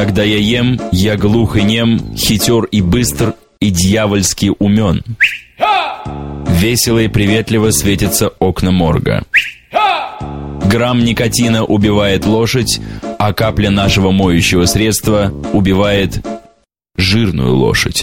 Когда я ем, я глух и нем, хитер и быстр, и дьявольски умен. Весело и приветливо светятся окна морга. Грамм никотина убивает лошадь, а капля нашего моющего средства убивает жирную лошадь.